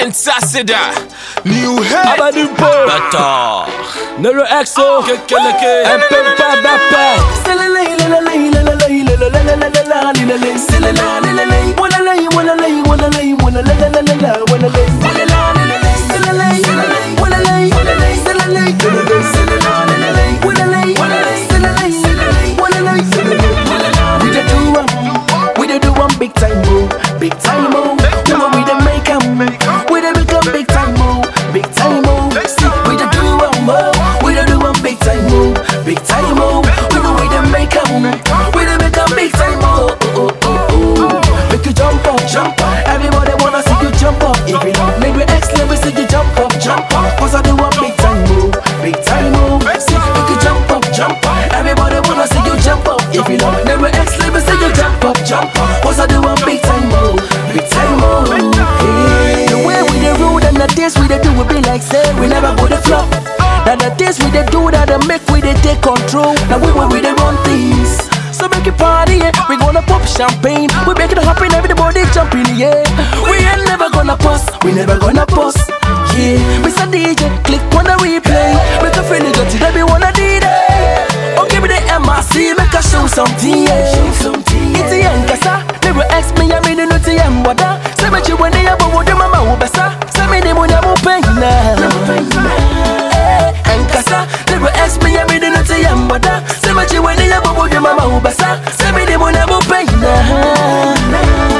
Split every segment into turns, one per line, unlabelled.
Ensasida. New head.
Abadimpo,
Bata.
Nero Exo,
Kekeleke.
Mpempa Bapa.
We If you love me, we X, let me see you jump up, jump up. Cause I do one big time move, big time move. Hey. The way we dey rule and the things we dey do, we be like say we never go the flop. Now the things we dey do that they make we dey take control. Now we when we dey run things. So make it party, yeah. We gonna pop champagne. We make it happen, everybody jump in the air. We ain't never gonna pause, we never gonna pause. Yeah, Mr. DJ, click on the replay. Mama, who besa. Say me, the money, I'm paying now.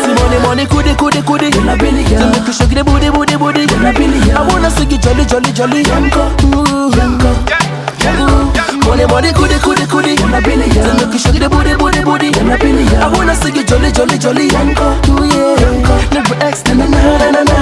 See money, goody, goody, goody. You na billy, yeah. To make you shake the booty, booty, booty. You billy. I wanna see you jolly, jolly, jolly. Yanko, yanko. Money, money, goody, goody, goody. You na billy. To make you shake the booty, booty, booty. You na billy, yeah. I wanna see you jolly, jolly, jolly. Yanko, yeah. Never X, na na na na na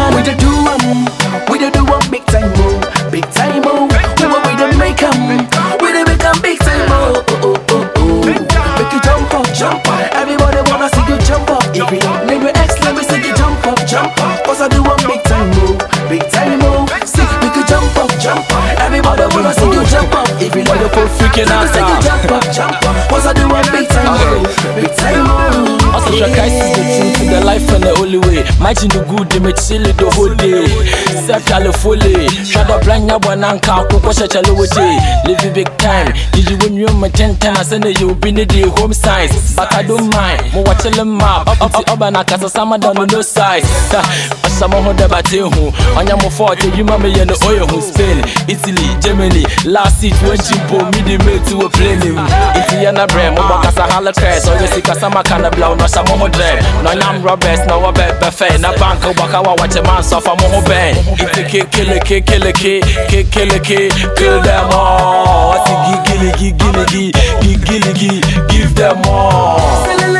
If you love your
freaking
let me see you
answer.
jump up, jump up. Cause I do one big time big time oh. move.
Also, Shakai is the truth to the life and the only way. Imagine the good image silly the whole day. Set Califoli, eh? shut up blind up when I'm cow, cook a chalote. Eh? Live big time. Did you win you my ten ten? I you been the home size. But I don't mind. More watch a map. Up up up and I cast a summer down on no size. Asama ho de bate ho. Anya mo forte you mama ye no oil ho Spain, Italy, Germany. Last seat when she pull me the mate to a plane. Itiana brem, mo bakasa hala tres. Oyesi kasama kana blau no samo ho dre. No nyam robbers, no wabet befes. Na bank waka wa watch a man so fa mo ho ben. Iti ke kill it, ke kill it, ke ke kill it, ke kill them all. Ati gigili gigili gigili gi give them all.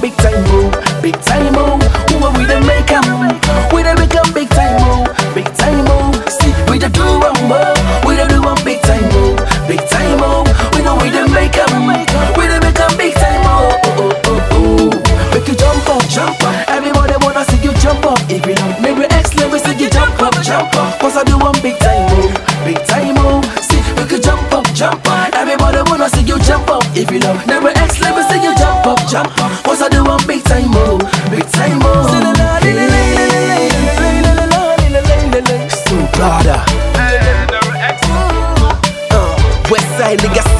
Big time move, big time move. Who are we dey make 'em? We dey become big time move, big time move. See, we dey do one move, we dey do one big time move, big time move. We know we dey make 'em, we dey become big time move. Oh, oh, oh, oh. Make you jump up, jump up. Everybody wanna see you jump up. If you don't maybe X, let me see you jump up, jump up. Cause I do one big time move, big time move. See, make you jump up, jump up. Everybody wanna see you jump up. If you love never X, let me see you jump up, jump up. Brother, uh, West Legacy.